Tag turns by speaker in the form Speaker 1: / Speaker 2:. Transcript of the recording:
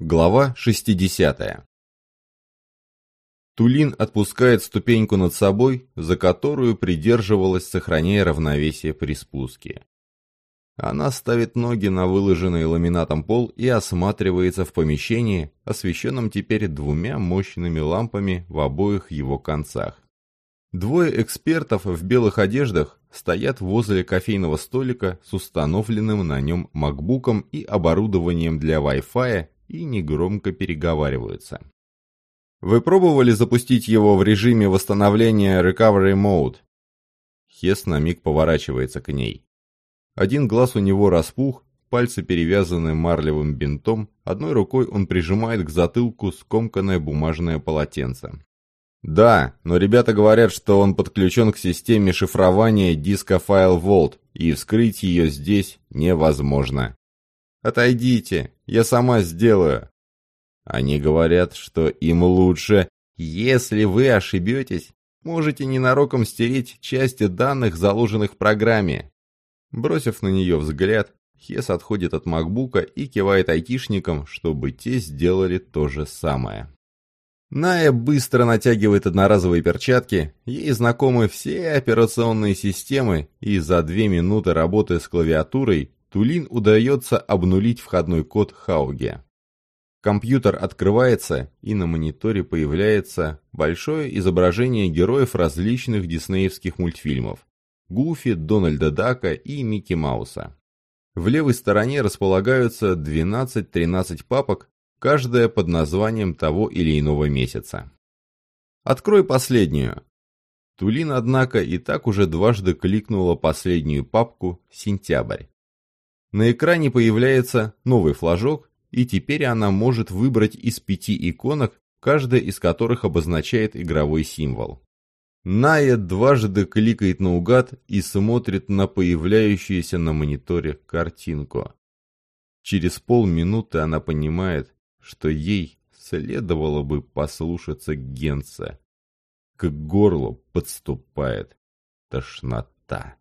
Speaker 1: Глава 60. Тулин отпускает ступеньку над собой, за которую придерживалась, сохраняя равновесие при спуске. Она ставит ноги на выложенный ламинатом пол и осматривается в помещении, освещенном теперь двумя мощными лампами в обоих его концах. Двое экспертов в белых одеждах стоят возле кофейного столика с установленным на нем макбуком и оборудованием для Wi-Fi и негромко переговариваются. Вы пробовали запустить его в режиме восстановления Recovery Mode? Хес на миг поворачивается к ней. Один глаз у него распух, пальцы перевязаны марлевым бинтом, одной рукой он прижимает к затылку скомканное бумажное полотенце. Да, но ребята говорят, что он подключен к системе шифрования диска File Vault, и вскрыть ее здесь невозможно. Отойдите, я сама сделаю. Они говорят, что им лучше. Если вы ошибетесь, можете ненароком стереть части данных, заложенных в программе. Бросив на нее взгляд, Хес отходит от макбука и кивает айтишникам, чтобы те сделали то же самое. Ная быстро натягивает одноразовые перчатки, ей знакомы все операционные системы, и за две минуты работы с клавиатурой Тулин удается обнулить входной код Хауге. Компьютер открывается, и на мониторе появляется большое изображение героев различных диснеевских мультфильмов. Гуфи, Дональда Дака и Микки Мауса. В левой стороне располагаются 12-13 папок, каждая под названием того или иного месяца. Открой последнюю. Тулин, однако, и так уже дважды кликнула последнюю папку «Сентябрь». На экране появляется новый флажок, и теперь она может выбрать из пяти иконок, каждая из которых обозначает игровой символ. Ная дважды кликает наугад и смотрит на появляющуюся на мониторе картинку. Через полминуты она понимает, что ей следовало бы послушаться Генца. К горлу подступает тошнота.